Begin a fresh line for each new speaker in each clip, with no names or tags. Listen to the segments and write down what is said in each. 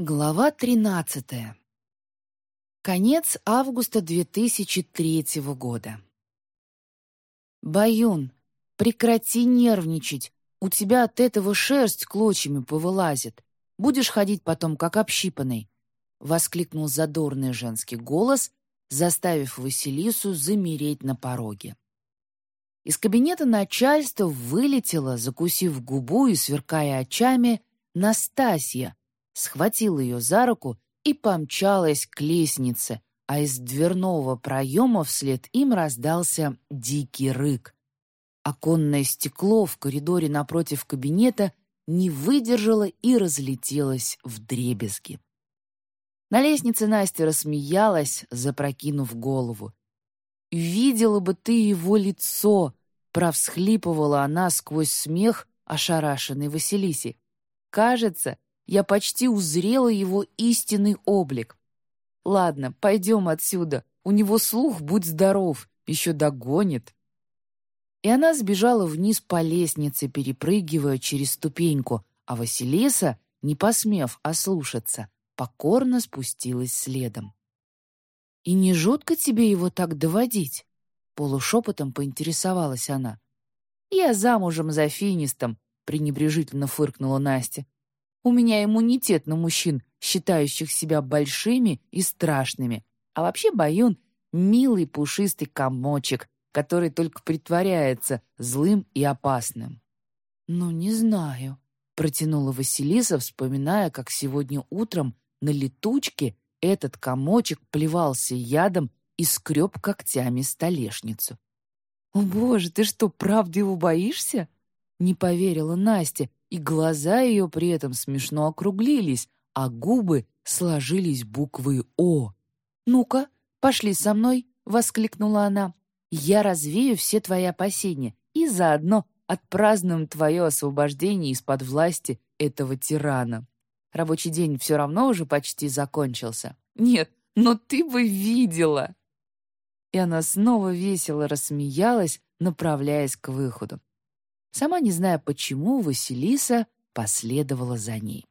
Глава 13. Конец августа 2003 года. «Баюн, прекрати нервничать. У тебя от этого шерсть клочьями повылазит. Будешь ходить потом, как общипанный», — воскликнул задорный женский голос, заставив Василису замереть на пороге. Из кабинета начальства вылетела, закусив губу и сверкая очами, Настасья, схватила ее за руку и помчалась к лестнице, а из дверного проема вслед им раздался дикий рык. Оконное стекло в коридоре напротив кабинета не выдержало и разлетелось в дребезги. На лестнице Настя рассмеялась, запрокинув голову. «Видела бы ты его лицо!» — провсхлипывала она сквозь смех ошарашенной Василисе. «Кажется, я почти узрела его истинный облик. Ладно, пойдем отсюда. У него слух, будь здоров, еще догонит. И она сбежала вниз по лестнице, перепрыгивая через ступеньку, а Василиса, не посмев ослушаться, покорно спустилась следом. «И не жутко тебе его так доводить?» Полушепотом поинтересовалась она. «Я замужем за финистом», — пренебрежительно фыркнула Настя. У меня иммунитет на мужчин, считающих себя большими и страшными. А вообще Баюн — милый пушистый комочек, который только притворяется злым и опасным. «Ну, не знаю», — протянула Василиса, вспоминая, как сегодня утром на летучке этот комочек плевался ядом и скреб когтями столешницу. «О, боже, ты что, правда его боишься?» — не поверила Настя, и глаза ее при этом смешно округлились, а губы сложились буквы «О». «Ну-ка, пошли со мной», — воскликнула она. «Я развею все твои опасения и заодно отпразднуем твое освобождение из-под власти этого тирана. Рабочий день все равно уже почти закончился. Нет, но ты бы видела!» И она снова весело рассмеялась, направляясь к выходу. Сама не зная почему, Василиса последовала за ней.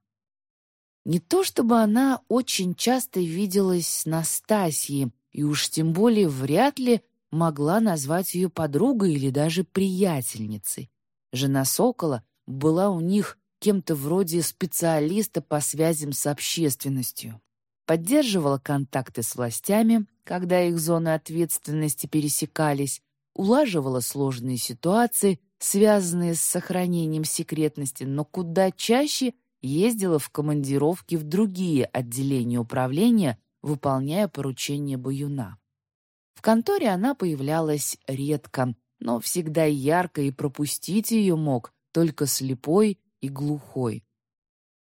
Не то чтобы она очень часто виделась с Настасьей, и уж тем более вряд ли могла назвать ее подругой или даже приятельницей. Жена Сокола была у них кем-то вроде специалиста по связям с общественностью. Поддерживала контакты с властями, когда их зоны ответственности пересекались, улаживала сложные ситуации, связанные с сохранением секретности, но куда чаще ездила в командировки в другие отделения управления, выполняя поручения Баюна. В конторе она появлялась редко, но всегда ярко, и пропустить ее мог только слепой и глухой.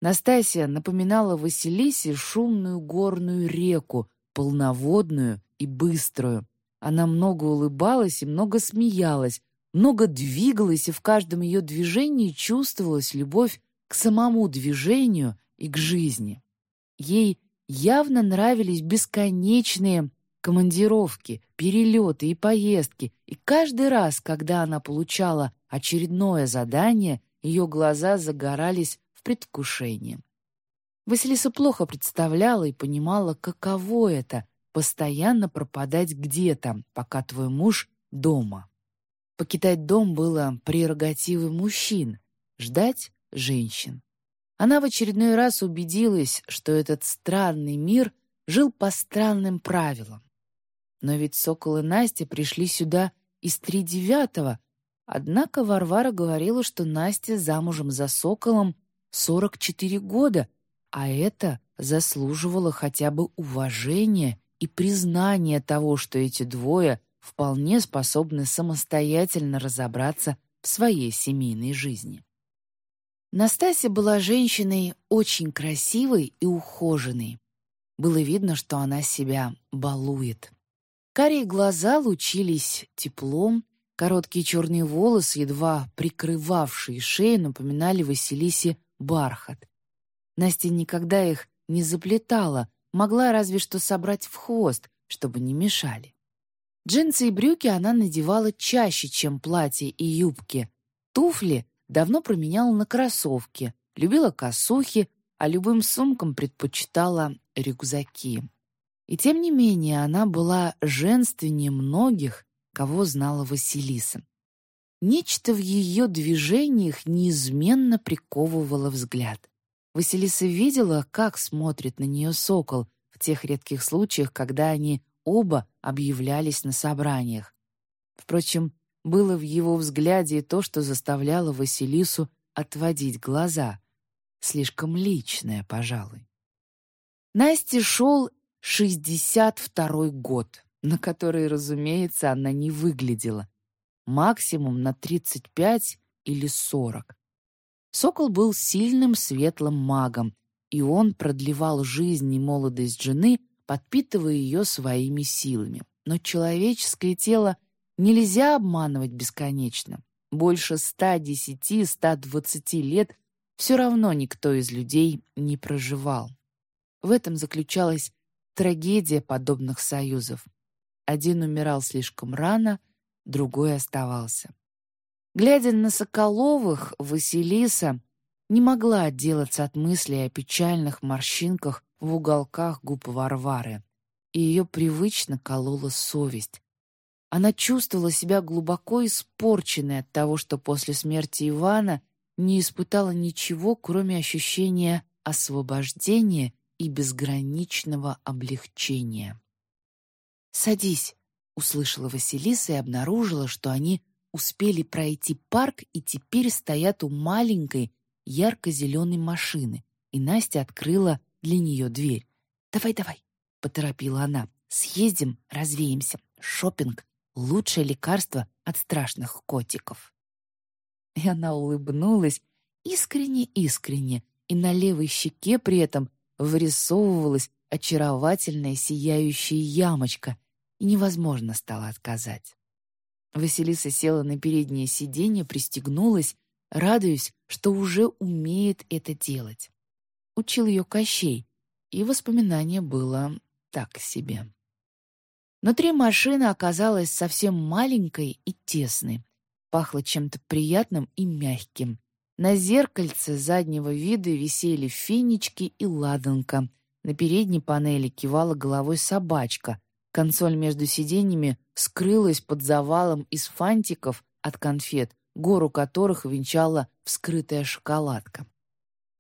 Настасья напоминала Василисе шумную горную реку, полноводную и быструю. Она много улыбалась и много смеялась, много двигалась, и в каждом ее движении чувствовалась любовь к самому движению и к жизни. Ей явно нравились бесконечные командировки, перелеты и поездки, и каждый раз, когда она получала очередное задание, ее глаза загорались в предвкушении. Василиса плохо представляла и понимала, каково это — постоянно пропадать где-то, пока твой муж дома. Покидать дом было прерогативой мужчин, ждать — женщин. Она в очередной раз убедилась, что этот странный мир жил по странным правилам. Но ведь Сокол и Настя пришли сюда из тридевятого, однако Варвара говорила, что Настя замужем за Соколом 44 года, а это заслуживало хотя бы уважения и признания того, что эти двое вполне способны самостоятельно разобраться в своей семейной жизни. Настасья была женщиной очень красивой и ухоженной. Было видно, что она себя балует. Карие глаза лучились теплом, короткие черные волосы, едва прикрывавшие шею, напоминали Василисе бархат. Настя никогда их не заплетала, могла разве что собрать в хвост, чтобы не мешали. Джинсы и брюки она надевала чаще, чем платья и юбки. Туфли давно променяла на кроссовки, любила косухи, а любым сумкам предпочитала рюкзаки. И тем не менее она была женственнее многих, кого знала Василиса. Нечто в ее движениях неизменно приковывало взгляд. Василиса видела, как смотрит на нее сокол в тех редких случаях, когда они оба объявлялись на собраниях. Впрочем, было в его взгляде и то, что заставляло Василису отводить глаза. Слишком личное, пожалуй. Насте шел 62-й год, на который, разумеется, она не выглядела. Максимум на 35 или 40. Сокол был сильным светлым магом, и он продлевал жизнь и молодость жены, подпитывая ее своими силами. Но человеческое тело нельзя обманывать бесконечно. Больше 110-120 лет все равно никто из людей не проживал. В этом заключалась трагедия подобных союзов. Один умирал слишком рано, другой оставался. Глядя на Соколовых, Василиса не могла отделаться от мыслей о печальных морщинках в уголках губ Варвары, и ее привычно колола совесть. Она чувствовала себя глубоко испорченной от того, что после смерти Ивана не испытала ничего, кроме ощущения освобождения и безграничного облегчения. «Садись», — услышала Василиса и обнаружила, что они успели пройти парк и теперь стоят у маленькой ярко-зеленой машины, и Настя открыла для нее дверь. «Давай, давай», — поторопила она, — «съездим, развеемся. Шопинг — лучшее лекарство от страшных котиков». И она улыбнулась искренне-искренне, и на левой щеке при этом вырисовывалась очаровательная сияющая ямочка, и невозможно стало отказать. Василиса села на переднее сиденье, пристегнулась, радуясь, что уже умеет это делать. Учил ее Кощей, и воспоминание было так себе. Внутри машина оказалась совсем маленькой и тесной. Пахло чем-то приятным и мягким. На зеркальце заднего вида висели финички и ладанка. На передней панели кивала головой собачка, Консоль между сиденьями скрылась под завалом из фантиков от конфет, гору которых венчала вскрытая шоколадка.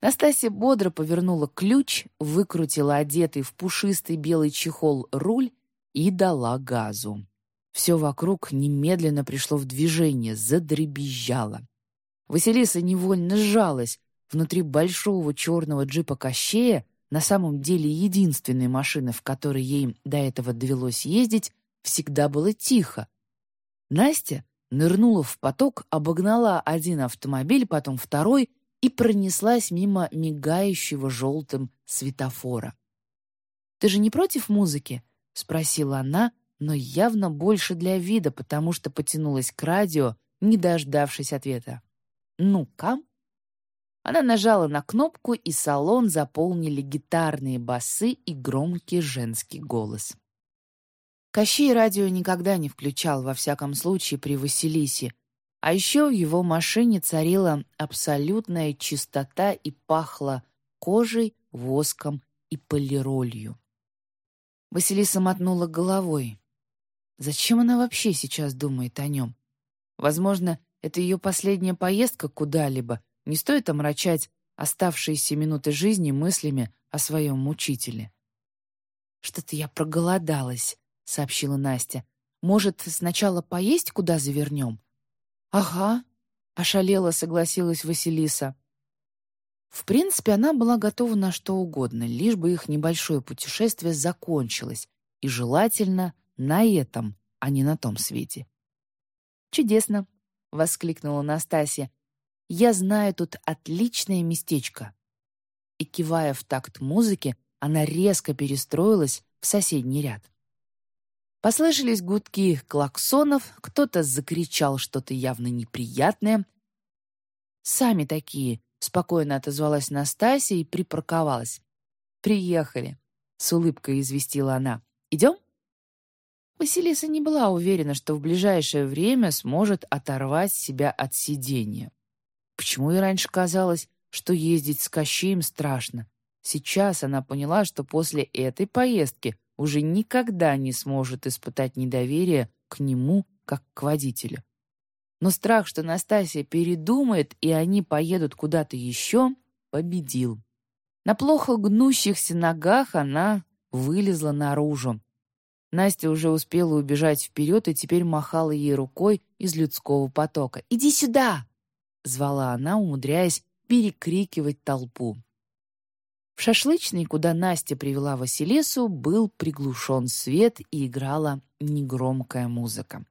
Настасья бодро повернула ключ, выкрутила одетый в пушистый белый чехол руль и дала газу. Все вокруг немедленно пришло в движение, задребезжало. Василиса невольно сжалась. Внутри большого черного джипа Кощея на самом деле единственной машины, в которой ей до этого довелось ездить, всегда было тихо. Настя нырнула в поток, обогнала один автомобиль, потом второй и пронеслась мимо мигающего желтым светофора. «Ты же не против музыки?» — спросила она, но явно больше для вида, потому что потянулась к радио, не дождавшись ответа. «Ну-ка?» Она нажала на кнопку, и салон заполнили гитарные басы и громкий женский голос. Кощей радио никогда не включал, во всяком случае, при Василисе, а еще в его машине царила абсолютная чистота и пахло кожей, воском и полиролью. Василиса мотнула головой. Зачем она вообще сейчас думает о нем? Возможно, это ее последняя поездка куда-либо — не стоит омрачать оставшиеся минуты жизни мыслями о своем мучителе. «Что-то я проголодалась», — сообщила Настя. «Может, сначала поесть, куда завернем?» «Ага», — ошалела согласилась Василиса. В принципе, она была готова на что угодно, лишь бы их небольшое путешествие закончилось, и желательно на этом, а не на том свете. «Чудесно!» — воскликнула Настасья. Я знаю тут отличное местечко». И, кивая в такт музыки, она резко перестроилась в соседний ряд. Послышались гудки клаксонов, кто-то закричал что-то явно неприятное. «Сами такие», — спокойно отозвалась Настасья и припарковалась. «Приехали», — с улыбкой известила она. «Идем?» Василиса не была уверена, что в ближайшее время сможет оторвать себя от сидения. Почему и раньше казалось, что ездить с Кощеем страшно, Сейчас она поняла, что после этой поездки уже никогда не сможет испытать недоверие к нему, как к водителю. Но страх, что Настасья передумает, и они поедут куда-то еще, победил. На плохо гнущихся ногах она вылезла наружу. Настя уже успела убежать вперед и теперь махала ей рукой из людского потока. «Иди сюда!» — звала она, умудряясь перекрикивать толпу. В шашлычной, куда Настя привела Василису, был приглушен свет и играла негромкая музыка.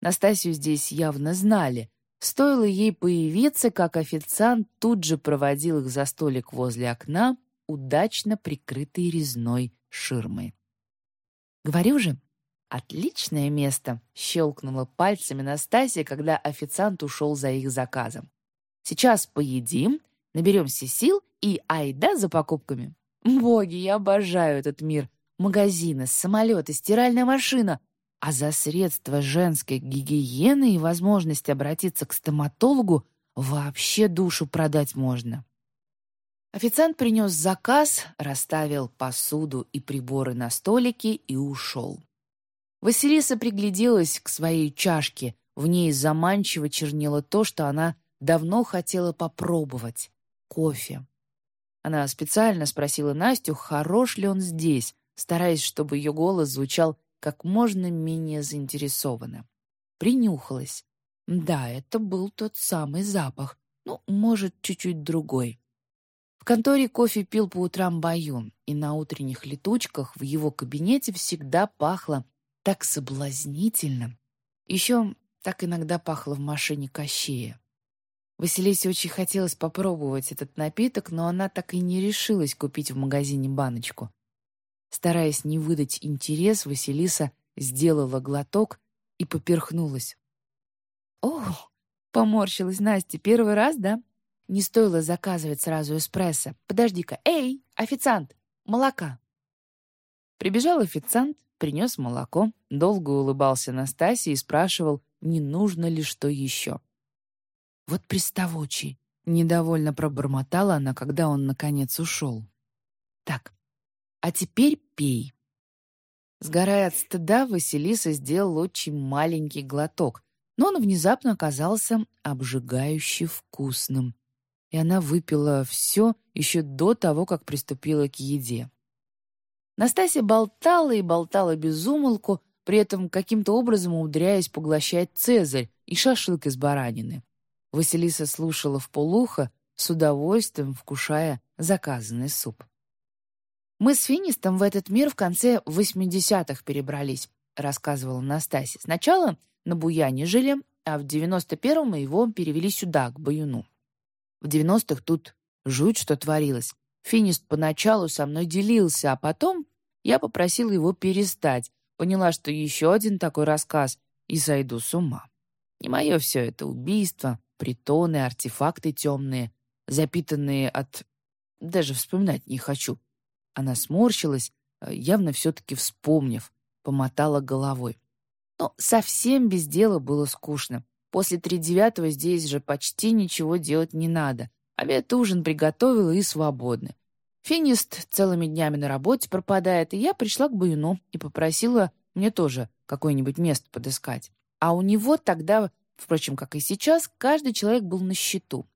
Настасью здесь явно знали. Стоило ей появиться, как официант тут же проводил их за столик возле окна, удачно прикрытый резной ширмой. «Говорю же, отличное место!» — щелкнула пальцами Настасья, когда официант ушел за их заказом. «Сейчас поедим, наберемся сил и айда за покупками. Боги, я обожаю этот мир. Магазины, самолеты, стиральная машина. А за средства женской гигиены и возможность обратиться к стоматологу вообще душу продать можно. Официант принес заказ, расставил посуду и приборы на столике и ушел. Василиса пригляделась к своей чашке. В ней заманчиво чернело то, что она давно хотела попробовать — кофе. Она специально спросила Настю, хорош ли он здесь, стараясь, чтобы ее голос звучал как можно менее заинтересованно. Принюхалась. Да, это был тот самый запах. Ну, может, чуть-чуть другой. В конторе кофе пил по утрам Баюн, и на утренних летучках в его кабинете всегда пахло так соблазнительно. Еще так иногда пахло в машине Кощея. Василисе очень хотелось попробовать этот напиток, но она так и не решилась купить в магазине баночку. Стараясь не выдать интерес, Василиса сделала глоток и поперхнулась. «Ох!» — поморщилась Настя. «Первый раз, да? Не стоило заказывать сразу эспрессо. Подожди-ка. Эй, официант! Молока!» Прибежал официант, принес молоко, долго улыбался Настасье и спрашивал, не нужно ли что еще. «Вот приставучий!» — недовольно пробормотала она, когда он, наконец, ушел. «Так, а теперь пей». Сгорая от стыда, Василиса сделал очень маленький глоток, но он внезапно оказался обжигающе вкусным. И она выпила все еще до того, как приступила к еде. Настасья болтала и болтала без умолку, при этом каким-то образом умудряясь поглощать цезарь и шашлык из баранины. Василиса слушала в полухо, с удовольствием вкушая заказанный суп. «Мы с Финистом в этот мир в конце 80-х перебрались», — рассказывала Настасья. «Сначала на Буяне жили, а в 91-м мы его перевели сюда, к Баюну. В 90-х тут жуть что творилось. Финист поначалу со мной делился, а потом я попросила его перестать. Поняла, что еще один такой рассказ, и сойду с ума. Не мое все это убийство, притоны, артефакты темные, запитанные от... Даже вспоминать не хочу. Она сморщилась, э, явно все-таки вспомнив, помотала головой. Но совсем без дела было скучно. После тридевятого здесь же почти ничего делать не надо. Обед ужин приготовила и свободны. Финист целыми днями на работе пропадает, и я пришла к Баюну и попросила мне тоже какое-нибудь место подыскать. А у него тогда, впрочем, как и сейчас, каждый человек был на счету.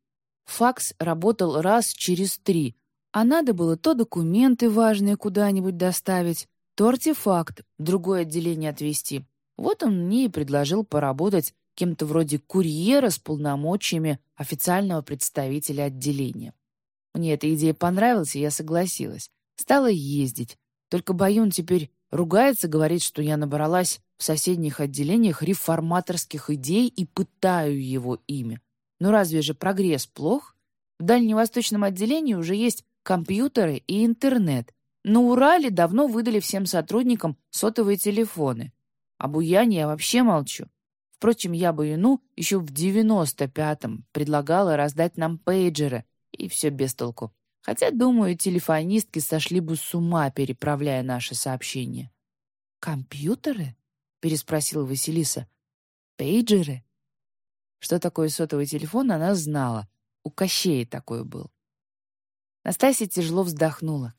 Факс работал раз через три, а надо было то документы важные куда-нибудь доставить, то артефакт в другое отделение отвезти. Вот он мне и предложил поработать кем-то вроде курьера с полномочиями официального представителя отделения. Мне эта идея понравилась, и я согласилась. Стала ездить. Только Баюн теперь ругается, говорит, что я набралась в соседних отделениях реформаторских идей и пытаю его ими. Но ну разве же прогресс плох? В дальневосточном отделении уже есть компьютеры и интернет. На Урале давно выдали всем сотрудникам сотовые телефоны. Об Уяне я вообще молчу. Впрочем, я Буяну еще в 95-м предлагала раздать нам пейджеры, и все без толку. Хотя, думаю, телефонистки сошли бы с ума, переправляя наши сообщения. «Компьютеры?» — переспросила Василиса. «Пейджеры?» Что такое сотовый телефон, она знала. У Кощея такой был. Настасья тяжело вздохнула.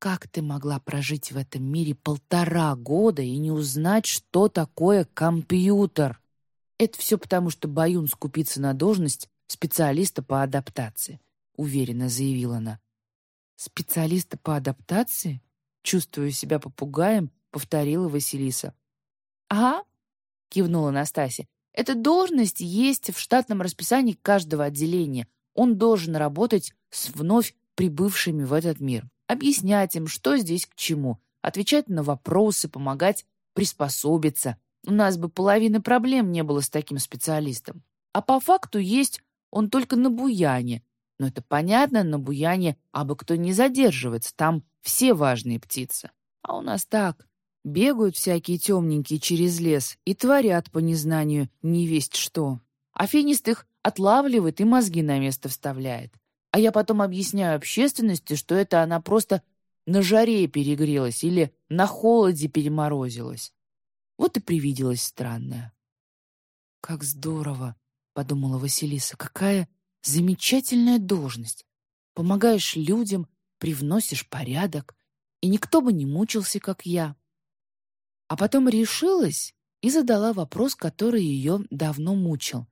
Как ты могла прожить в этом мире полтора года и не узнать, что такое компьютер? Это все потому, что Баюн скупится на должность специалиста по адаптации, уверенно заявила она. Специалиста по адаптации? Чувствуя себя попугаем, повторила Василиса. «Ага», — кивнула Настасья. «Эта должность есть в штатном расписании каждого отделения. Он должен работать с вновь прибывшими в этот мир объяснять им, что здесь к чему, отвечать на вопросы, помогать приспособиться. У нас бы половины проблем не было с таким специалистом. А по факту есть он только на Буяне. Но это понятно, на Буяне абы кто не задерживается, там все важные птицы. А у нас так, бегают всякие темненькие через лес и творят по незнанию не весть что. А финист их отлавливает и мозги на место вставляет. А я потом объясняю общественности, что это она просто на жаре перегрелась или на холоде переморозилась. Вот и привиделось странное. «Как здорово!» — подумала Василиса. «Какая замечательная должность! Помогаешь людям, привносишь порядок, и никто бы не мучился, как я». А потом решилась и задала вопрос, который ее давно мучил.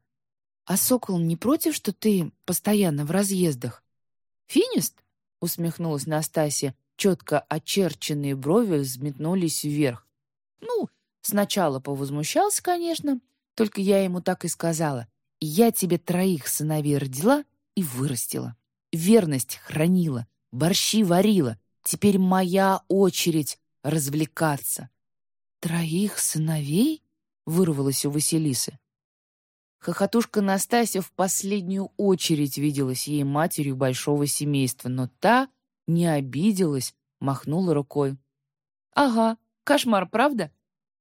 «А Сокол не против, что ты постоянно в разъездах?» «Финист?» — усмехнулась Настасья. Четко очерченные брови взметнулись вверх. «Ну, сначала повозмущался, конечно, только я ему так и сказала. Я тебе троих сыновей родила и вырастила. Верность хранила, борщи варила. Теперь моя очередь развлекаться». «Троих сыновей?» — вырвалось у Василисы. Хохотушка Настасья в последнюю очередь виделась ей матерью большого семейства, но та не обиделась, махнула рукой. «Ага, кошмар, правда?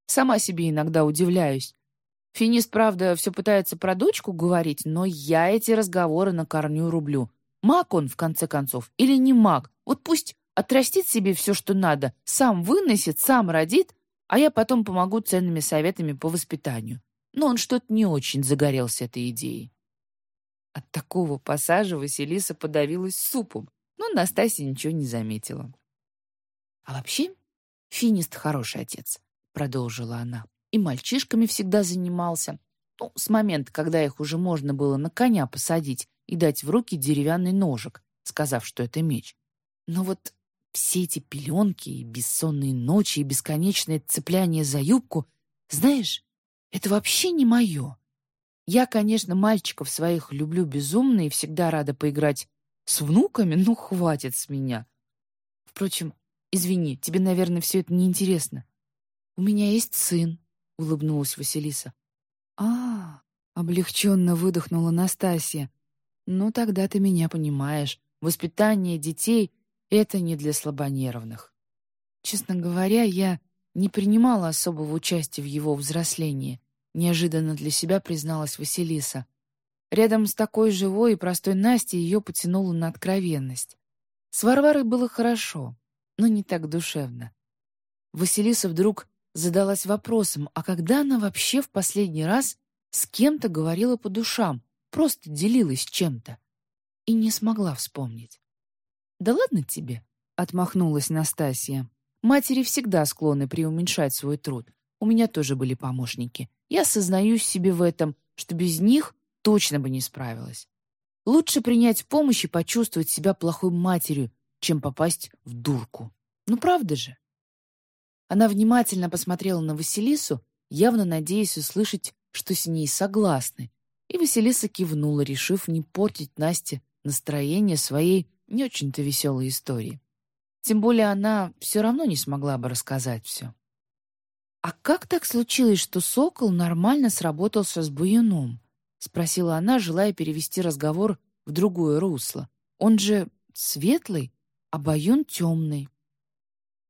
Сама себе иногда удивляюсь. Финист, правда, все пытается про дочку говорить, но я эти разговоры на корню рублю. Маг он, в конце концов, или не маг? Вот пусть отрастит себе все, что надо, сам выносит, сам родит, а я потом помогу ценными советами по воспитанию но он что-то не очень загорелся этой идеей. От такого пассажа Василиса подавилась супом, но Настасья ничего не заметила. «А вообще, Финист хороший отец», — продолжила она. «И мальчишками всегда занимался. Ну, с момента, когда их уже можно было на коня посадить и дать в руки деревянный ножик, сказав, что это меч. Но вот все эти пеленки и бессонные ночи и бесконечное цепляние за юбку, знаешь, это вообще не мое. Я, конечно, мальчиков своих люблю безумно и всегда рада поиграть с внуками, ну, хватит с меня. Впрочем, извини, тебе, наверное, все это неинтересно. У меня есть сын, — улыбнулась Василиса. а облегченно выдохнула Настасья. «Ну, тогда ты меня понимаешь. Воспитание детей — это не для слабонервных. Честно говоря, я не принимала особого участия в его взрослении, неожиданно для себя призналась Василиса. Рядом с такой живой и простой Настей ее потянуло на откровенность. С Варварой было хорошо, но не так душевно. Василиса вдруг задалась вопросом, а когда она вообще в последний раз с кем-то говорила по душам, просто делилась чем-то, и не смогла вспомнить. «Да ладно тебе», — отмахнулась Настасья. Матери всегда склонны преуменьшать свой труд. У меня тоже были помощники. Я сознаюсь себе в этом, что без них точно бы не справилась. Лучше принять помощь и почувствовать себя плохой матерью, чем попасть в дурку. Ну правда же? Она внимательно посмотрела на Василису, явно надеясь услышать, что с ней согласны. И Василиса кивнула, решив не портить Насте настроение своей не очень-то веселой истории. Тем более она все равно не смогла бы рассказать все. «А как так случилось, что сокол нормально сработался с буяном?» — спросила она, желая перевести разговор в другое русло. «Он же светлый, а баюн темный».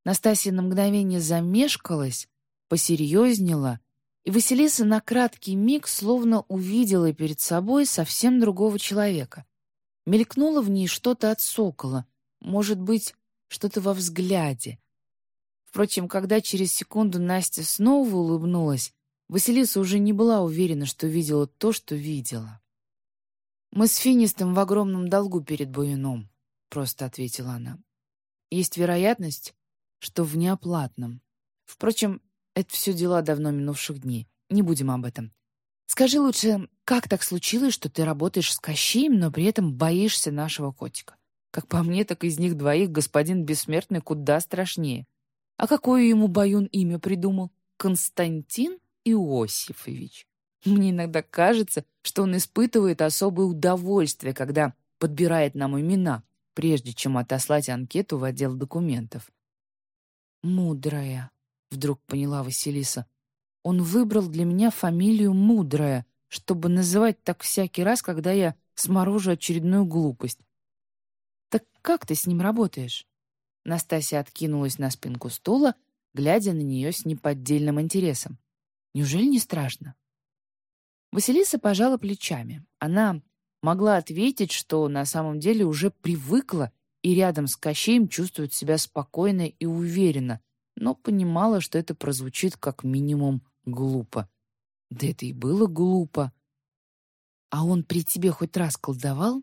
Настасья на мгновение замешкалась, посерьезнела, и Василиса на краткий миг словно увидела перед собой совсем другого человека. Мелькнуло в ней что-то от сокола, может быть, что-то во взгляде. Впрочем, когда через секунду Настя снова улыбнулась, Василиса уже не была уверена, что видела то, что видела. «Мы с Финистом в огромном долгу перед Буюном», просто ответила она. «Есть вероятность, что в неоплатном. Впрочем, это все дела давно минувших дней. Не будем об этом. Скажи лучше, как так случилось, что ты работаешь с Кощеем, но при этом боишься нашего котика? Как по мне, так из них двоих господин Бессмертный куда страшнее. А какое ему Баюн имя придумал? Константин Иосифович. Мне иногда кажется, что он испытывает особое удовольствие, когда подбирает нам имена, прежде чем отослать анкету в отдел документов. «Мудрая», — вдруг поняла Василиса. «Он выбрал для меня фамилию Мудрая, чтобы называть так всякий раз, когда я сморожу очередную глупость. Так как ты с ним работаешь?» Настасья откинулась на спинку стула, глядя на нее с неподдельным интересом. «Неужели не страшно?» Василиса пожала плечами. Она могла ответить, что на самом деле уже привыкла и рядом с Кощеем чувствует себя спокойно и уверенно, но понимала, что это прозвучит как минимум глупо. Да это и было глупо. А он при тебе хоть раз колдовал?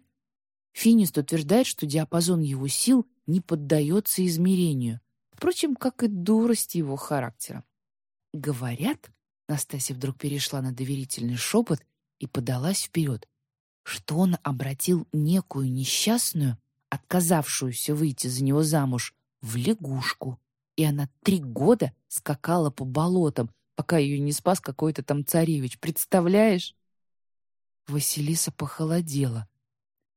Финист утверждает, что диапазон его сил не поддается измерению, впрочем, как и дурость его характера. Говорят, Настасья вдруг перешла на доверительный шепот и подалась вперед, что он обратил некую несчастную, отказавшуюся выйти за него замуж, в лягушку, и она три года скакала по болотам, пока ее не спас какой-то там царевич. Представляешь? Василиса похолодела.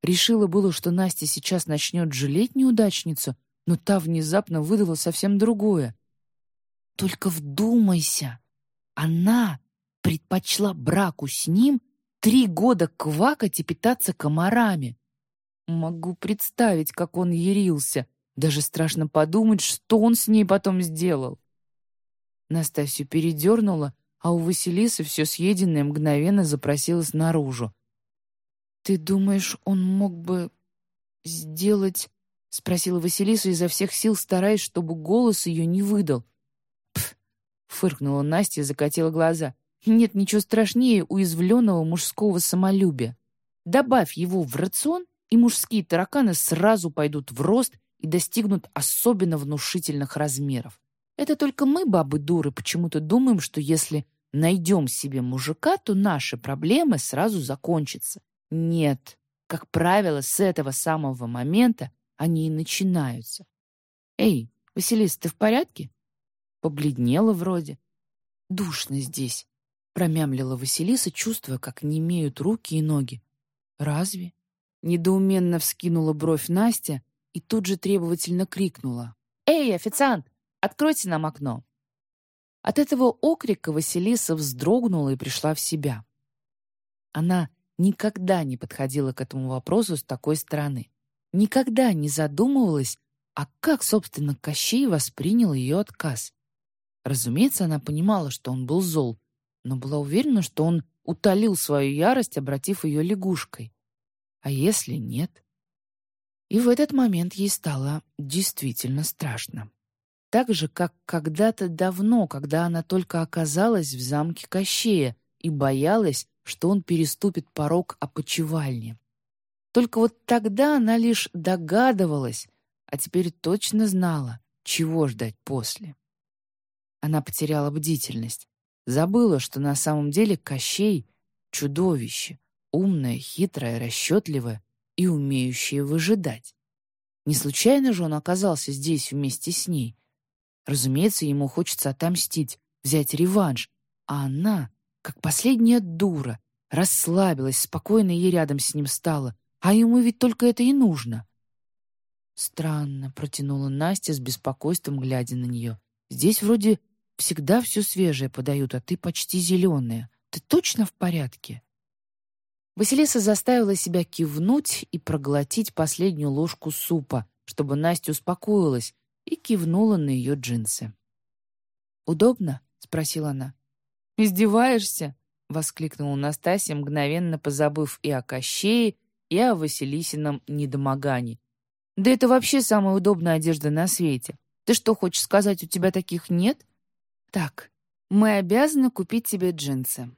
Решила было, что Настя сейчас начнет жалеть неудачницу, но та внезапно выдала совсем другое. «Только вдумайся! Она предпочла браку с ним три года квакать и питаться комарами. Могу представить, как он ярился. Даже страшно подумать, что он с ней потом сделал. Настасью передернула, а у Василисы все съеденное мгновенно запросилось наружу. «Ты думаешь, он мог бы сделать...» — спросила Василиса изо всех сил, стараясь, чтобы голос ее не выдал. «Пф!» — фыркнула Настя и закатила глаза. «Нет ничего страшнее уязвленного мужского самолюбия. Добавь его в рацион, и мужские тараканы сразу пойдут в рост и достигнут особенно внушительных размеров. Это только мы, бабы-дуры, почему-то думаем, что если найдем себе мужика, то наши проблемы сразу закончатся. Нет. Как правило, с этого самого момента они и начинаются. «Эй, Василиса, ты в порядке?» Побледнела вроде. «Душно здесь», — промямлила Василиса, чувствуя, как немеют руки и ноги. «Разве?» Недоуменно вскинула бровь Настя и тут же требовательно крикнула. «Эй, официант, Откройте нам окно». От этого окрика Василиса вздрогнула и пришла в себя. Она никогда не подходила к этому вопросу с такой стороны. Никогда не задумывалась, а как, собственно, Кощей воспринял ее отказ. Разумеется, она понимала, что он был зол, но была уверена, что он утолил свою ярость, обратив ее лягушкой. А если нет? И в этот момент ей стало действительно страшно. Так же, как когда-то давно, когда она только оказалась в замке Кощея и боялась, что он переступит порог опочивальни. Только вот тогда она лишь догадывалась, а теперь точно знала, чего ждать после. Она потеряла бдительность, забыла, что на самом деле Кощей — чудовище, умное, хитрое, расчетливое и умеющее выжидать. Не случайно же он оказался здесь вместе с ней, Разумеется, ему хочется отомстить, взять реванш. А она, как последняя дура, расслабилась, спокойно ей рядом с ним стала. А ему ведь только это и нужно. Странно, протянула Настя с беспокойством, глядя на нее. Здесь вроде всегда все свежее подают, а ты почти зеленая. Ты точно в порядке? Василиса заставила себя кивнуть и проглотить последнюю ложку супа, чтобы Настя успокоилась, и кивнула на ее джинсы. «Удобно?» — спросила она. «Издеваешься?» — воскликнула Настасья, мгновенно позабыв и о Кощее, и о Василисином недомогании. «Да это вообще самая удобная одежда на свете. Ты что, хочешь сказать, у тебя таких нет?» «Так, мы обязаны купить тебе джинсы».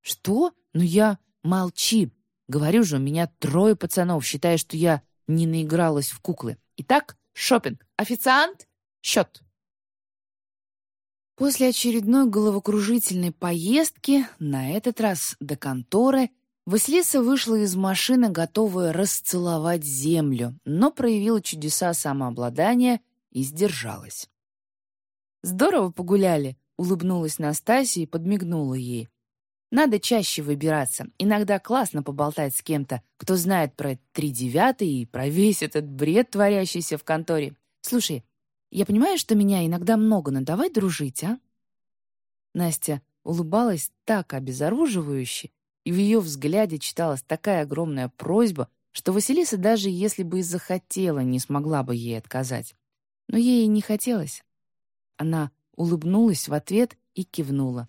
«Что? Ну я...» «Молчи! Говорю же, у меня трое пацанов, считая, что я не наигралась в куклы. Итак, шопинг. Официант, счет. После очередной головокружительной поездки, на этот раз до конторы, Василиса вышла из машины, готовая расцеловать землю, но проявила чудеса самообладания и сдержалась. «Здорово погуляли», — улыбнулась Настасья и подмигнула ей. «Надо чаще выбираться. Иногда классно поболтать с кем-то, кто знает про три девятый и про весь этот бред, творящийся в конторе. Слушай, я понимаю, что меня иногда много, но давай дружить, а?» Настя улыбалась так обезоруживающе, и в ее взгляде читалась такая огромная просьба, что Василиса даже если бы и захотела, не смогла бы ей отказать. Но ей не хотелось. Она улыбнулась в ответ и кивнула.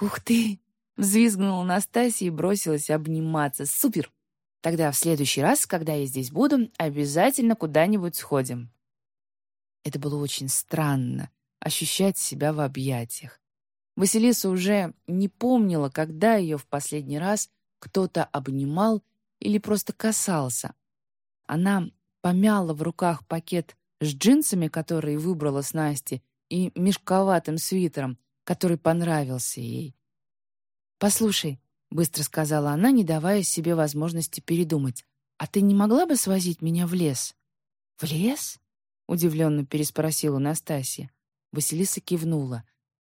«Ух ты!» — взвизгнула Настасья и бросилась обниматься. «Супер! Тогда в следующий раз, когда я здесь буду, обязательно куда-нибудь сходим». Это было очень странно — ощущать себя в объятиях. Василиса уже не помнила, когда ее в последний раз кто-то обнимал или просто касался. Она помяла в руках пакет с джинсами, который выбрала с Настей, и мешковатым свитером, который понравился ей. «Послушай», — быстро сказала она, не давая себе возможности передумать, «а ты не могла бы свозить меня в лес?» «В лес?» — удивленно переспросила Настасья. Василиса кивнула.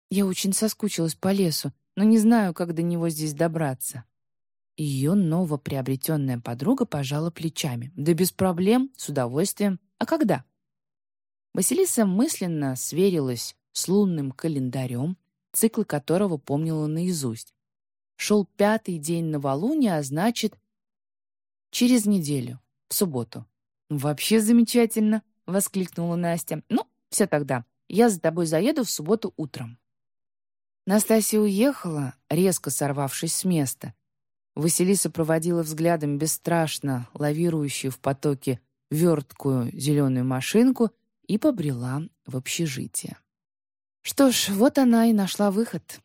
Я очень соскучилась по лесу, но не знаю, как до него здесь добраться». Ее новоприобретенная подруга пожала плечами. «Да без проблем, с удовольствием. А когда?» Василиса мысленно сверилась с лунным календарем, цикл которого помнила наизусть. Шел пятый день новолуния, а значит, через неделю, в субботу. «Вообще замечательно!» — воскликнула Настя. «Ну, все тогда. Я за тобой заеду в субботу утром». Настасья уехала, резко сорвавшись с места. Василиса проводила взглядом бесстрашно лавирующую в потоке верткую зеленую машинку и побрела в общежитие. Что ж, вот она и нашла выход.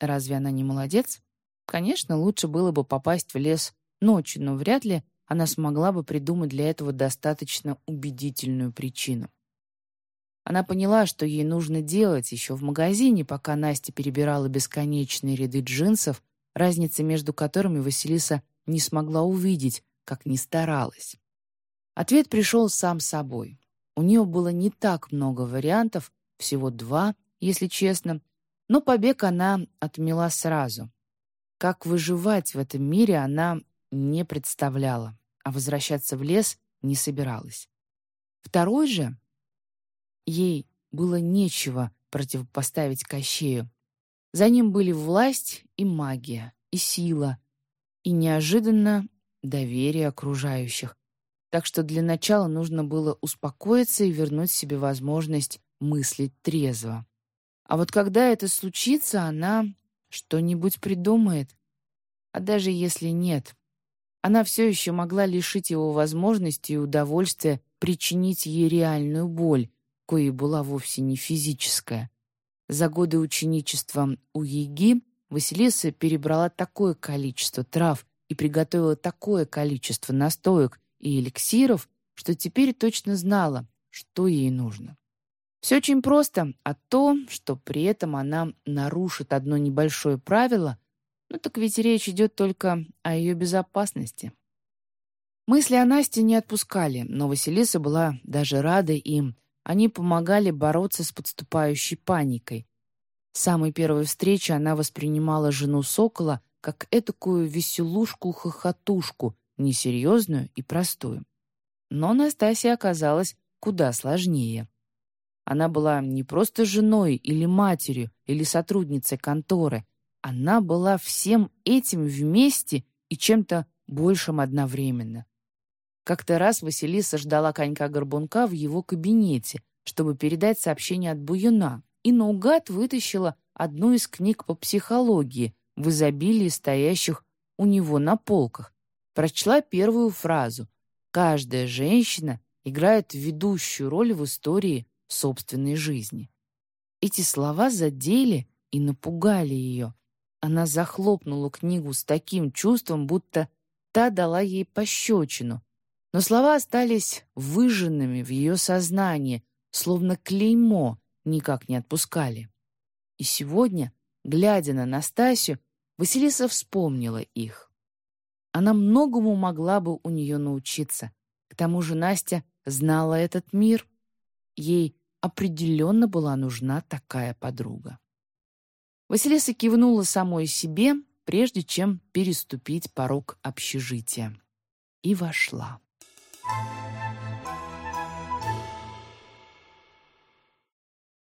Разве она не молодец? Конечно, лучше было бы попасть в лес ночью, но вряд ли она смогла бы придумать для этого достаточно убедительную причину. Она поняла, что ей нужно делать еще в магазине, пока Настя перебирала бесконечные ряды джинсов, разница между которыми Василиса не смогла увидеть, как ни старалась. Ответ пришел сам собой. У нее было не так много вариантов, всего два, если честно, но побег она отмела сразу. Как выживать в этом мире она не представляла, а возвращаться в лес не собиралась. Второй же Ей было нечего противопоставить Кощею. За ним были власть и магия, и сила, и неожиданно доверие окружающих. Так что для начала нужно было успокоиться и вернуть себе возможность мыслить трезво. А вот когда это случится, она что-нибудь придумает. А даже если нет, она все еще могла лишить его возможности и удовольствия причинить ей реальную боль, коей была вовсе не физическая. За годы ученичества у Еги Василиса перебрала такое количество трав и приготовила такое количество настоек и эликсиров, что теперь точно знала, что ей нужно. Все очень просто, а то, что при этом она нарушит одно небольшое правило, ну так ведь речь идет только о ее безопасности. Мысли о Насте не отпускали, но Василиса была даже рада им, они помогали бороться с подступающей паникой. С самой первой встречи она воспринимала жену Сокола как этакую веселушку-хохотушку, несерьезную и простую. Но Настасья оказалась куда сложнее. Она была не просто женой или матерью, или сотрудницей конторы. Она была всем этим вместе и чем-то большим одновременно. Как-то раз Василиса ждала конька-горбунка в его кабинете, чтобы передать сообщение от Буюна, и наугад вытащила одну из книг по психологии в изобилии стоящих у него на полках. Прочла первую фразу «Каждая женщина играет ведущую роль в истории собственной жизни». Эти слова задели и напугали ее. Она захлопнула книгу с таким чувством, будто та дала ей пощечину, Но слова остались выжженными в ее сознании, словно клеймо, никак не отпускали. И сегодня, глядя на Настасью, Василиса вспомнила их. Она многому могла бы у нее научиться. К тому же Настя знала этот мир. Ей определенно была нужна такая подруга. Василиса кивнула самой себе, прежде чем переступить порог общежития. И вошла. Thank you.